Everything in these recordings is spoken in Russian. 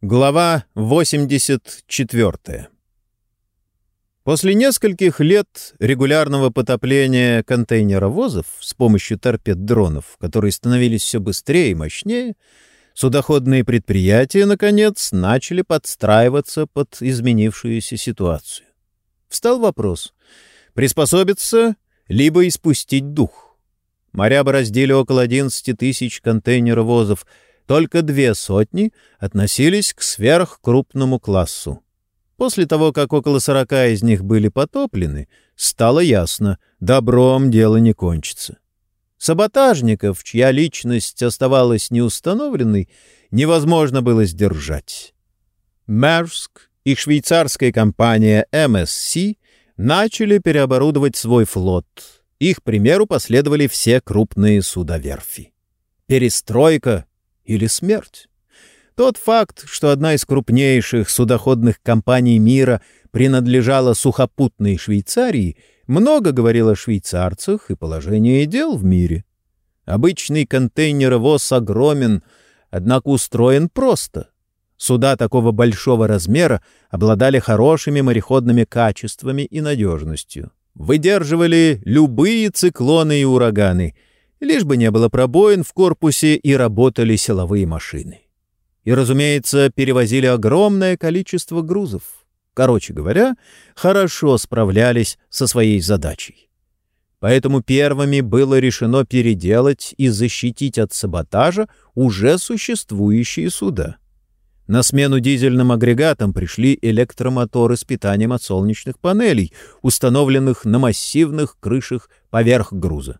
Глава 84 После нескольких лет регулярного потопления контейнеровозов с помощью торпед-дронов, которые становились все быстрее и мощнее, судоходные предприятия, наконец, начали подстраиваться под изменившуюся ситуацию. Встал вопрос — приспособиться, либо испустить дух. Моря бороздили около 11 тысяч контейнеровозов — только две сотни относились к сверхкрупному классу. После того, как около сорока из них были потоплены, стало ясно — добром дело не кончится. Саботажников, чья личность оставалась неустановленной, невозможно было сдержать. Мерск и швейцарская компания MSC начали переоборудовать свой флот. Их примеру последовали все крупные судоверфи. Перестройка или смерть. Тот факт, что одна из крупнейших судоходных компаний мира принадлежала сухопутной Швейцарии, много говорил о швейцарцах и положении дел в мире. Обычный контейнеровоз огромен, однако устроен просто. Суда такого большого размера обладали хорошими мореходными качествами и надежностью. Выдерживали любые циклоны и ураганы — лишь бы не было пробоин в корпусе и работали силовые машины. И, разумеется, перевозили огромное количество грузов. Короче говоря, хорошо справлялись со своей задачей. Поэтому первыми было решено переделать и защитить от саботажа уже существующие суда. На смену дизельным агрегатам пришли электромоторы с питанием от солнечных панелей, установленных на массивных крышах поверх груза.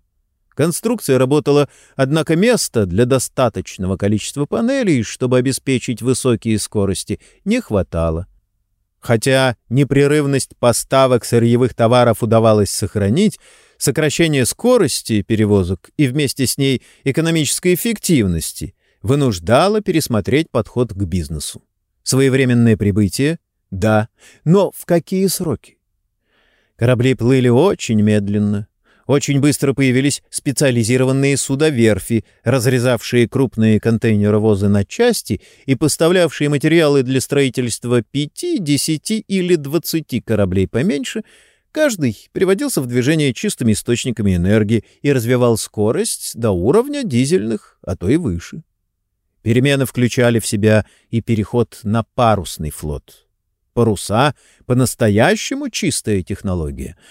Конструкция работала, однако места для достаточного количества панелей, чтобы обеспечить высокие скорости, не хватало. Хотя непрерывность поставок сырьевых товаров удавалось сохранить, сокращение скорости перевозок и вместе с ней экономической эффективности вынуждало пересмотреть подход к бизнесу. Своевременное прибытие — да, но в какие сроки? Корабли плыли очень медленно, очень быстро появились специализированные судоверфи, разрезавшие крупные контейнеровозы на части и поставлявшие материалы для строительства пяти, десяти или двадцати кораблей поменьше, каждый приводился в движение чистыми источниками энергии и развивал скорость до уровня дизельных, а то и выше. Перемены включали в себя и переход на парусный флот. Паруса — по-настоящему чистая технология —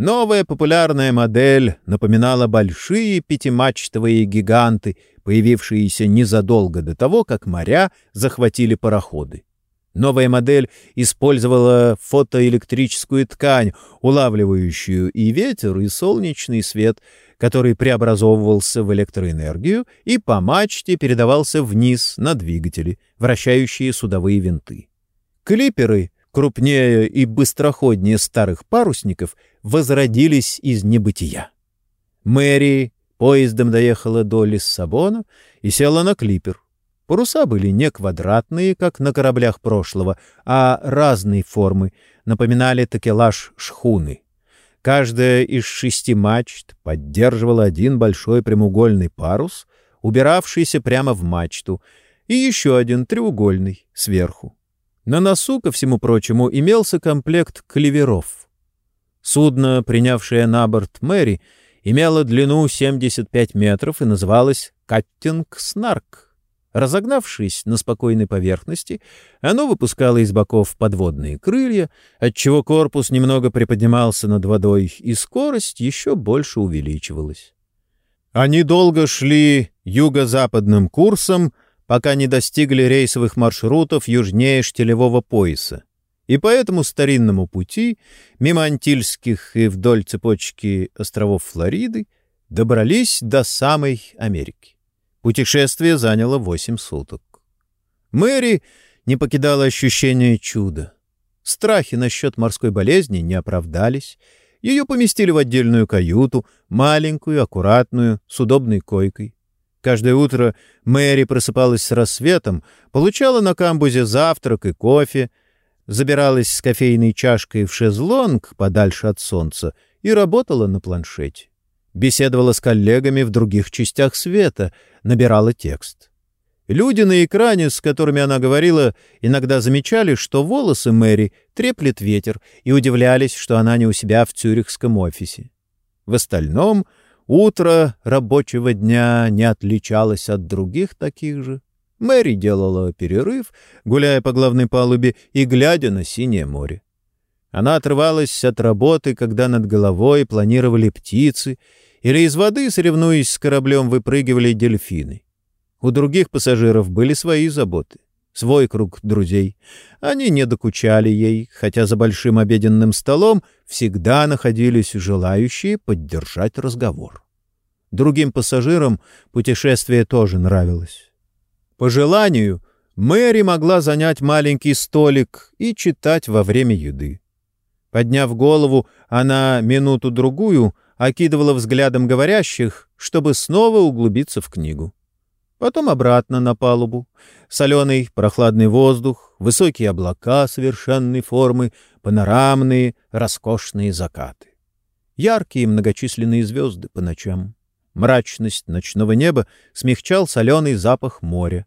Новая популярная модель напоминала большие пятимачтовые гиганты, появившиеся незадолго до того, как моря захватили пароходы. Новая модель использовала фотоэлектрическую ткань, улавливающую и ветер, и солнечный свет, который преобразовывался в электроэнергию и по мачте передавался вниз на двигатели, вращающие судовые винты. Клиперы крупнее и быстроходнее старых парусников, возродились из небытия. Мэри поездом доехала до Лиссабона и села на клипер. Паруса были не квадратные, как на кораблях прошлого, а разной формы, напоминали такелаж шхуны. Каждая из шести мачт поддерживала один большой прямоугольный парус, убиравшийся прямо в мачту, и еще один треугольный сверху. На носу, ко всему прочему, имелся комплект клеверов. Судно, принявшее на борт Мэри, имело длину 75 метров и называлось «Каттинг Снарк». Разогнавшись на спокойной поверхности, оно выпускало из боков подводные крылья, отчего корпус немного приподнимался над водой, и скорость еще больше увеличивалась. Они долго шли юго-западным курсом, пока не достигли рейсовых маршрутов южнее штилевого пояса. И по этому старинному пути, мимо Антильских и вдоль цепочки островов Флориды, добрались до самой Америки. Путешествие заняло восемь суток. Мэри не покидала ощущение чуда. Страхи насчет морской болезни не оправдались. Ее поместили в отдельную каюту, маленькую, аккуратную, с удобной койкой. Каждое утро Мэри просыпалась с рассветом, получала на камбузе завтрак и кофе, забиралась с кофейной чашкой в шезлонг подальше от солнца и работала на планшете. Беседовала с коллегами в других частях света, набирала текст. Люди на экране, с которыми она говорила, иногда замечали, что волосы Мэри треплет ветер, и удивлялись, что она не у себя в цюрихском офисе. В остальном утро рабочего дня не отличалось от других таких же. Мэри делала перерыв, гуляя по главной палубе и глядя на синее море. Она отрывалась от работы, когда над головой планировали птицы, или из воды, соревнуясь с кораблем, выпрыгивали дельфины. У других пассажиров были свои заботы, свой круг друзей. Они не докучали ей, хотя за большим обеденным столом всегда находились желающие поддержать разговор. Другим пассажирам путешествие тоже нравилось. По желанию, Мэри могла занять маленький столик и читать во время еды. Подняв голову, она минуту-другую окидывала взглядом говорящих, чтобы снова углубиться в книгу. Потом обратно на палубу. Соленый прохладный воздух, высокие облака совершенной формы, панорамные, роскошные закаты. Яркие многочисленные звезды по ночам. Мрачность ночного неба смягчал соленый запах моря.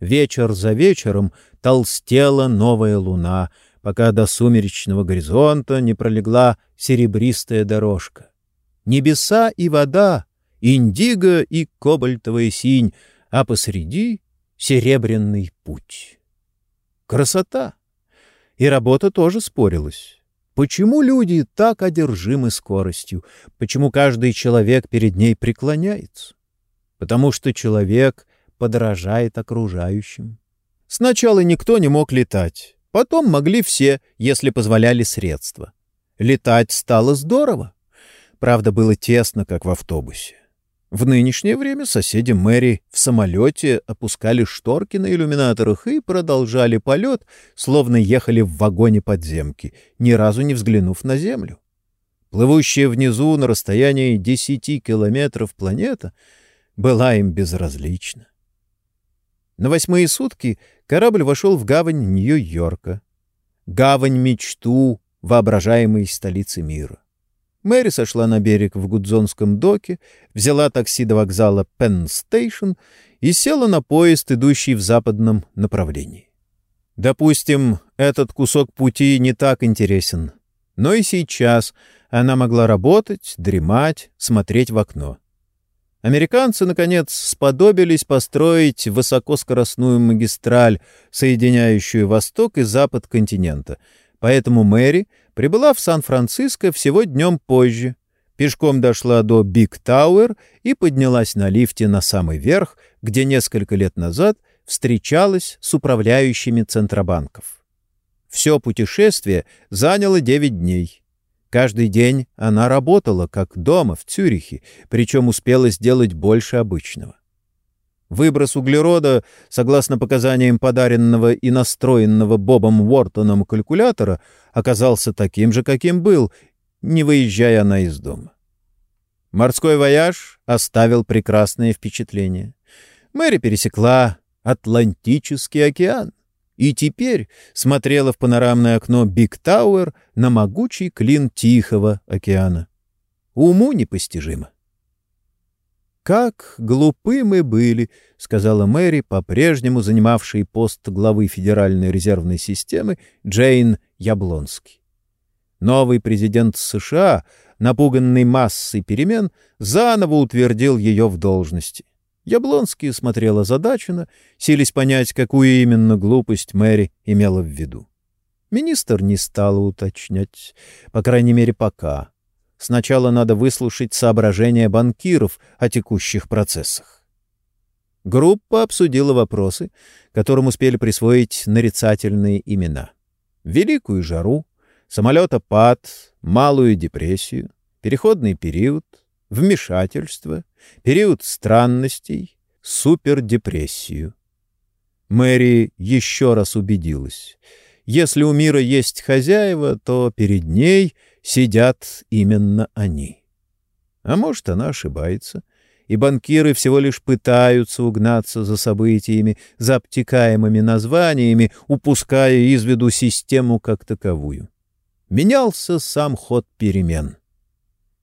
Вечер за вечером толстела новая луна, пока до сумеречного горизонта не пролегла серебристая дорожка. Небеса и вода, индиго и кобальтовая синь, а посреди — серебряный путь. Красота! И работа тоже спорилась. Почему люди так одержимы скоростью? Почему каждый человек перед ней преклоняется? Потому что человек подражает окружающим. Сначала никто не мог летать, потом могли все, если позволяли средства. Летать стало здорово. Правда, было тесно, как в автобусе. В нынешнее время соседи Мэри в самолете опускали шторки на иллюминаторах и продолжали полет, словно ехали в вагоне подземки, ни разу не взглянув на Землю. Плывущая внизу на расстоянии десяти километров планета была им безразлична. На восьмые сутки корабль вошел в гавань Нью-Йорка. Гавань мечту воображаемой столицы мира. Мэри сошла на берег в Гудзонском доке, взяла такси до вокзала Пенн-Стейшн и села на поезд, идущий в западном направлении. Допустим, этот кусок пути не так интересен, но и сейчас она могла работать, дремать, смотреть в окно. Американцы, наконец, сподобились построить высокоскоростную магистраль, соединяющую восток и запад континента. Поэтому Мэри прибыла в Сан-Франциско всего днем позже. Пешком дошла до Биг Тауэр и поднялась на лифте на самый верх, где несколько лет назад встречалась с управляющими Центробанков. Все путешествие заняло 9 дней. Каждый день она работала, как дома, в Цюрихе, причем успела сделать больше обычного. Выброс углерода, согласно показаниям подаренного и настроенного Бобом Уортоном калькулятора, оказался таким же, каким был, не выезжая она из дома. Морской вояж оставил прекрасное впечатление. Мэри пересекла Атлантический океан и теперь смотрела в панорамное окно Биг Тауэр на могучий клин Тихого океана. Уму непостижимо. «Как глупы мы были», — сказала Мэри, по-прежнему занимавший пост главы Федеральной резервной системы Джейн Яблонский. Новый президент США, напуганный массой перемен, заново утвердил ее в должности. Яблонский смотрела озадаченно, сились понять, какую именно глупость Мэри имела в виду. Министр не стала уточнять, по крайней мере, пока. Сначала надо выслушать соображения банкиров о текущих процессах. Группа обсудила вопросы, которым успели присвоить нарицательные имена. Великую жару, самолетопад, малую депрессию, переходный период, вмешательство, период странностей, супердепрессию. Мэри еще раз убедилась. Если у мира есть хозяева, то перед ней сидят именно они. А может, она ошибается, и банкиры всего лишь пытаются угнаться за событиями, за обтекаемыми названиями, упуская из виду систему как таковую. Менялся сам ход перемен.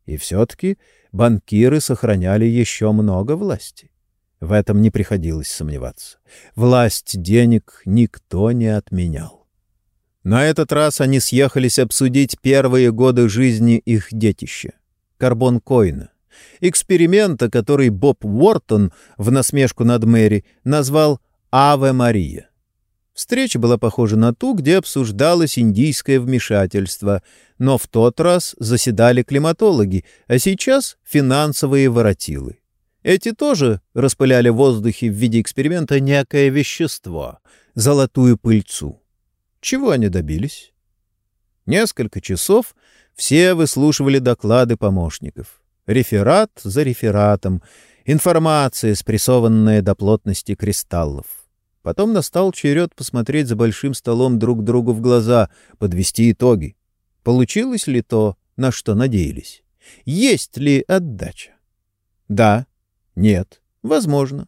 И все-таки банкиры сохраняли еще много власти. В этом не приходилось сомневаться. Власть денег никто не отменял. На этот раз они съехались обсудить первые годы жизни их детища — карбон-коина. Эксперимента, который Боб Уортон в насмешку над Мэри назвал «Аве Мария». Встреча была похожа на ту, где обсуждалось индийское вмешательство, но в тот раз заседали климатологи, а сейчас — финансовые воротилы. Эти тоже распыляли в воздухе в виде эксперимента некое вещество — золотую пыльцу. Чего они добились? Несколько часов все выслушивали доклады помощников. Реферат за рефератом, информация, спрессованная до плотности кристаллов. Потом настал черед посмотреть за большим столом друг другу в глаза, подвести итоги. Получилось ли то, на что надеялись? Есть ли отдача? Да, нет, возможно.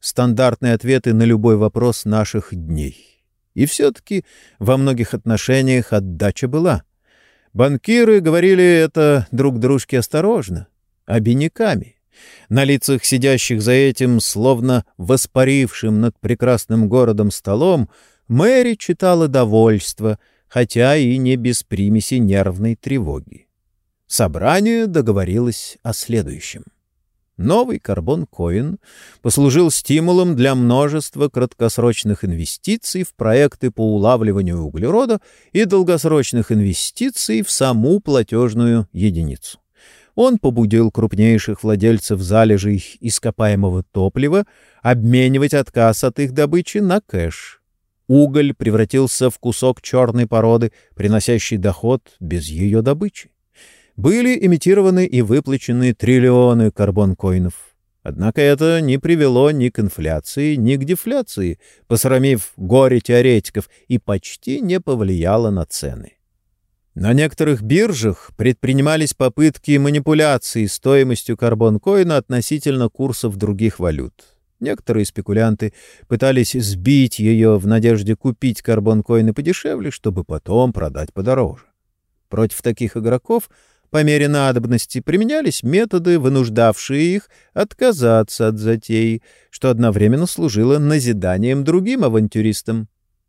Стандартные ответы на любой вопрос наших дней. И все-таки во многих отношениях отдача была. Банкиры говорили это друг дружке осторожно, обиняками. На лицах сидящих за этим, словно воспарившим над прекрасным городом столом, Мэри читала довольство, хотя и не без примеси нервной тревоги. Собрание договорилось о следующем. Новый карбон-коин послужил стимулом для множества краткосрочных инвестиций в проекты по улавливанию углерода и долгосрочных инвестиций в саму платежную единицу. Он побудил крупнейших владельцев залежей ископаемого топлива обменивать отказ от их добычи на кэш. Уголь превратился в кусок черной породы, приносящий доход без ее добычи были имитированы и выплачены триллионы карбон-коинов. Однако это не привело ни к инфляции, ни к дефляции, посрамив горе теоретиков, и почти не повлияло на цены. На некоторых биржах предпринимались попытки манипуляции стоимостью карбон-коина относительно курсов других валют. Некоторые спекулянты пытались сбить ее в надежде купить карбон-коины подешевле, чтобы потом продать подороже. Против таких игроков — по мере надобности применялись методы, вынуждавшие их отказаться от затеи, что одновременно служило назиданием другим авантюристам.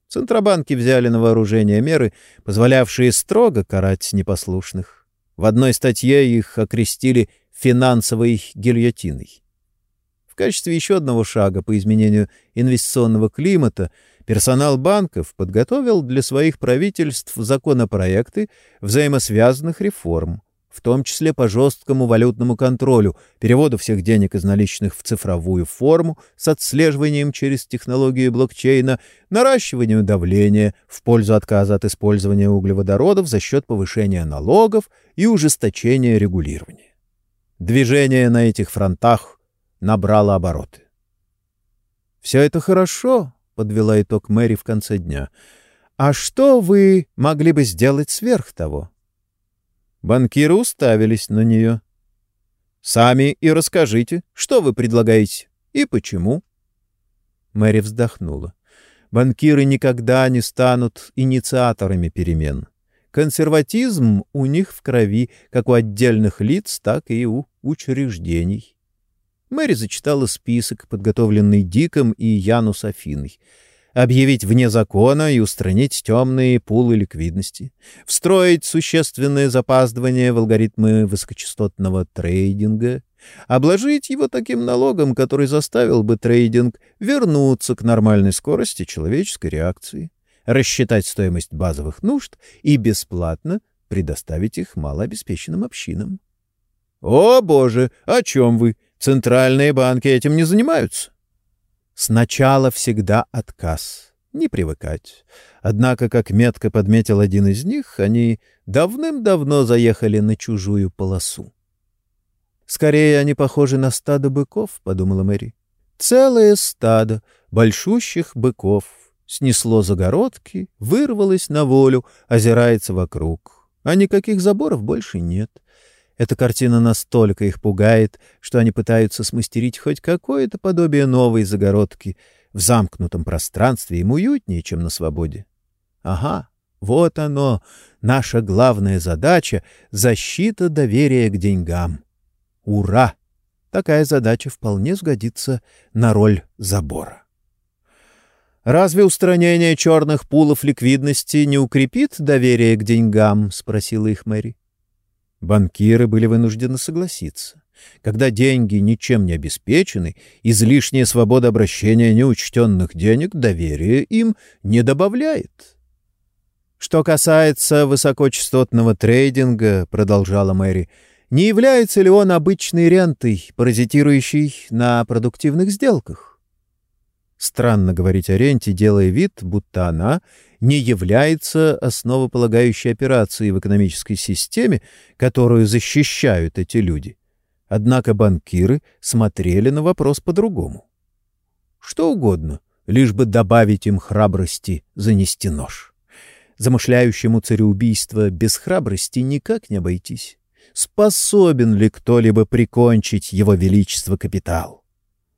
Центробанки взяли на вооружение меры, позволявшие строго карать непослушных. В одной статье их окрестили «финансовой гильотиной». В качестве еще одного шага по изменению инвестиционного климата персонал банков подготовил для своих правительств законопроекты взаимосвязанных реформ, в том числе по жесткому валютному контролю, переводу всех денег из наличных в цифровую форму с отслеживанием через технологию блокчейна, наращиванию давления в пользу отказа от использования углеводородов за счет повышения налогов и ужесточения регулирования. Движение на этих фронтах набрало обороты. «Все это хорошо», — подвела итог Мэри в конце дня. «А что вы могли бы сделать сверх того?» Банкиры уставились на нее. «Сами и расскажите, что вы предлагаете и почему?» Мэри вздохнула. «Банкиры никогда не станут инициаторами перемен. Консерватизм у них в крови, как у отдельных лиц, так и у учреждений». Мэри зачитала список, подготовленный Диком и Яну Софиной объявить вне закона и устранить темные пулы ликвидности, встроить существенное запаздывание в алгоритмы высокочастотного трейдинга, обложить его таким налогом, который заставил бы трейдинг вернуться к нормальной скорости человеческой реакции, рассчитать стоимость базовых нужд и бесплатно предоставить их малообеспеченным общинам. «О, боже, о чем вы? Центральные банки этим не занимаются». Сначала всегда отказ. Не привыкать. Однако, как метко подметил один из них, они давным-давно заехали на чужую полосу. «Скорее они похожи на стадо быков», — подумала Мэри. «Целое стадо большущих быков снесло загородки, вырвалось на волю, озирается вокруг. А никаких заборов больше нет. Эта картина настолько их пугает, что они пытаются смастерить хоть какое-то подобие новой загородки. В замкнутом пространстве им уютнее, чем на свободе. Ага, вот оно, наша главная задача — защита доверия к деньгам. Ура! такая задача вполне сгодится на роль забора. «Разве устранение черных пулов ликвидности не укрепит доверие к деньгам?» — спросила их Мэри. Банкиры были вынуждены согласиться. Когда деньги ничем не обеспечены, излишняя свобода обращения неучтенных денег доверие им не добавляет. «Что касается высокочастотного трейдинга», — продолжала Мэри, — «не является ли он обычной рентой, паразитирующей на продуктивных сделках?» Странно говорить о ренте, делая вид, будто она не является основополагающей операцией в экономической системе, которую защищают эти люди. Однако банкиры смотрели на вопрос по-другому. Что угодно, лишь бы добавить им храбрости занести нож. Замышляющему цареубийство без храбрости никак не обойтись. Способен ли кто-либо прикончить его величество капитал?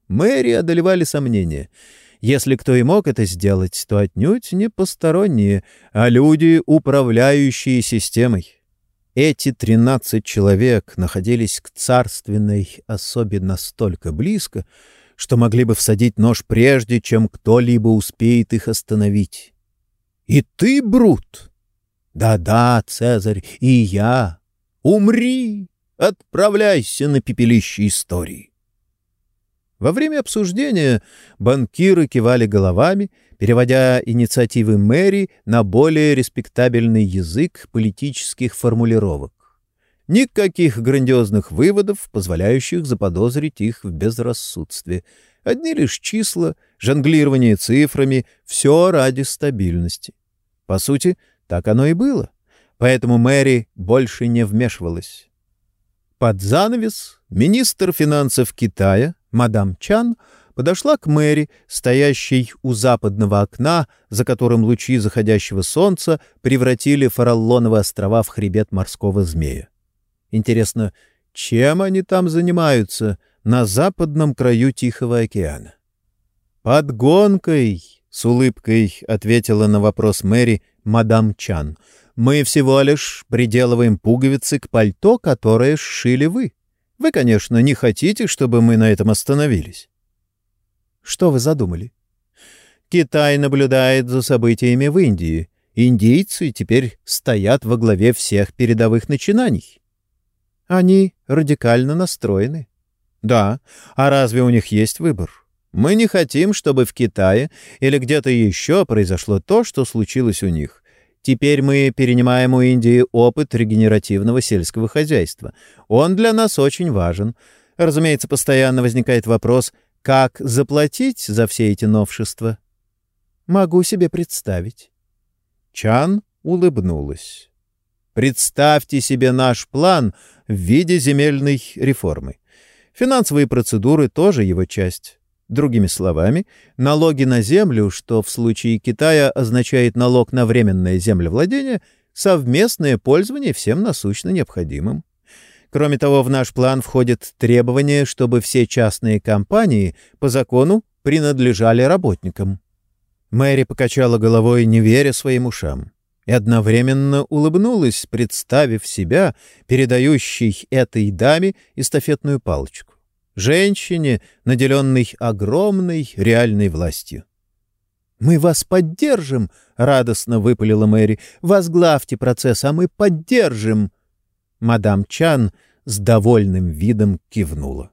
Мэри одолевали сомнения. Если кто и мог это сделать, то отнюдь не посторонние, а люди, управляющие системой. Эти тринадцать человек находились к царственной особе настолько близко, что могли бы всадить нож прежде, чем кто-либо успеет их остановить. И ты, Брут? Да-да, Цезарь, и я. Умри! Отправляйся на пепелище истории. Во время обсуждения банкиры кивали головами, переводя инициативы мэри на более респектабельный язык политических формулировок. Никаких грандиозных выводов, позволяющих заподозрить их в безрассудстве. Одни лишь числа, жонглирование цифрами — все ради стабильности. По сути, так оно и было. Поэтому Мэри больше не вмешивалась. Под занавес министр финансов Китая, мадам Чан, подошла к Мэри, стоящей у западного окна, за которым лучи заходящего солнца превратили Фараллоновы острова в хребет морского змея. Интересно, чем они там занимаются на западном краю Тихого океана? «Подгонкой!» — с улыбкой ответила на вопрос Мэри мадам Чан. «Мы всего лишь приделываем пуговицы к пальто, которое сшили вы. Вы, конечно, не хотите, чтобы мы на этом остановились». «Что вы задумали?» «Китай наблюдает за событиями в Индии. Индийцы теперь стоят во главе всех передовых начинаний». «Они радикально настроены». «Да. А разве у них есть выбор?» Мы не хотим, чтобы в Китае или где-то еще произошло то, что случилось у них. Теперь мы перенимаем у Индии опыт регенеративного сельского хозяйства. Он для нас очень важен. Разумеется, постоянно возникает вопрос, как заплатить за все эти новшества? Могу себе представить. Чан улыбнулась. Представьте себе наш план в виде земельной реформы. Финансовые процедуры тоже его часть. Другими словами, налоги на землю, что в случае Китая означает налог на временное землевладение, совместное пользование всем насущно необходимым. Кроме того, в наш план входит требование, чтобы все частные компании по закону принадлежали работникам. Мэри покачала головой, не веря своим ушам, и одновременно улыбнулась, представив себя, передающей этой даме эстафетную палочку женщине, наделенной огромной реальной властью. «Мы вас поддержим!» — радостно выпалила Мэри. «Возглавьте процесс, а мы поддержим!» Мадам Чан с довольным видом кивнула.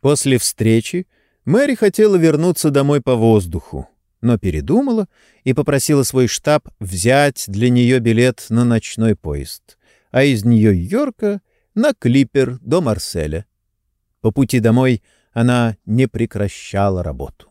После встречи Мэри хотела вернуться домой по воздуху, но передумала и попросила свой штаб взять для нее билет на ночной поезд, а из Нью-Йорка — на клипер до Марселя. По пути домой она не прекращала работу.